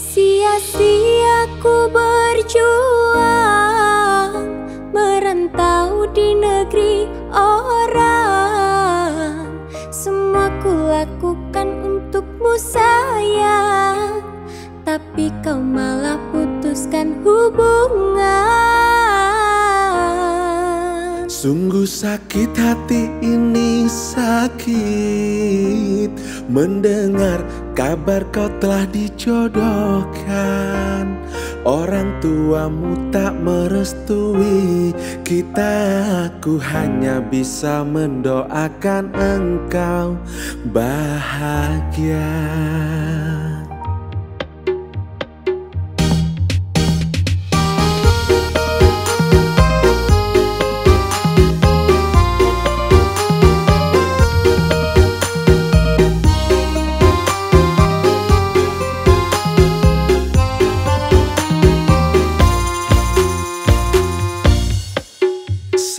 Sia-sia ku berjuang Merantau di negeri orang. Semua ku lakukan untukmu sayang. Tapi kau malah putuskan hubungan Sungguh sakit hati ini sakit. Mendengar kabar kau telah dijodohkan. Orang tuamu tak merestui Kita. Aku hanya bisa mendoakan engkau bahagia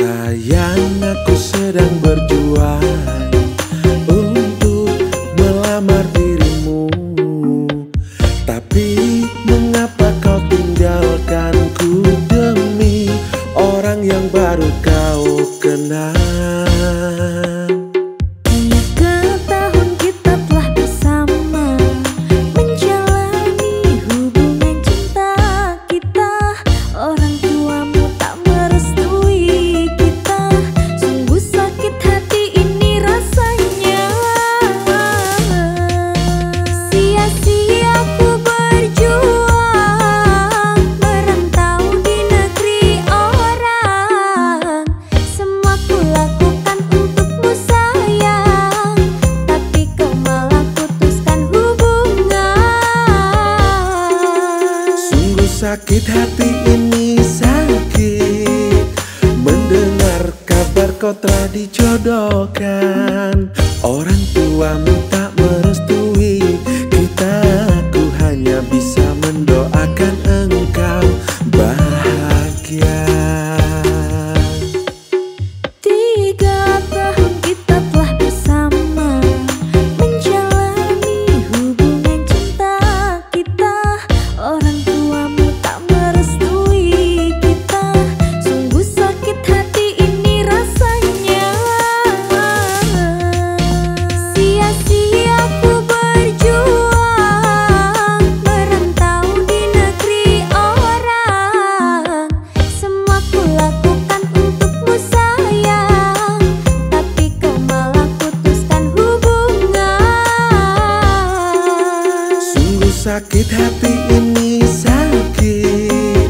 Sayang aku sedang berjuang Untuk melamar dirimu. Tapi mengapa kau tinggalkanku Demi orang yang baru kau kenal Sungguh sakit sakit hati ini sakit.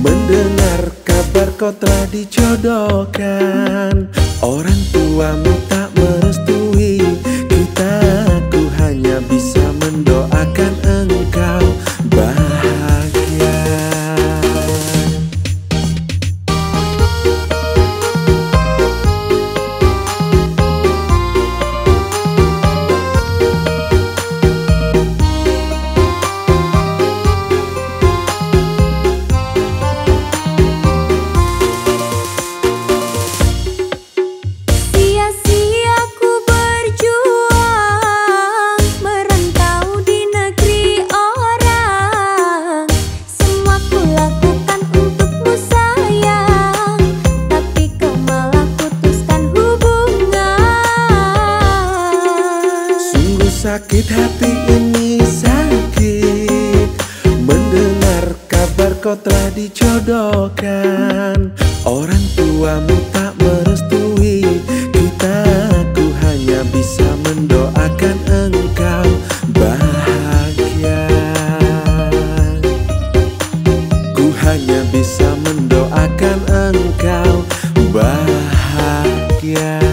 Mendengar kabar kau telah dijodohkan. Orang tuamu tak sakit hati ini sakit. Mendengar kabar kau telah dijodohkan. Orang tuamu tak yeah.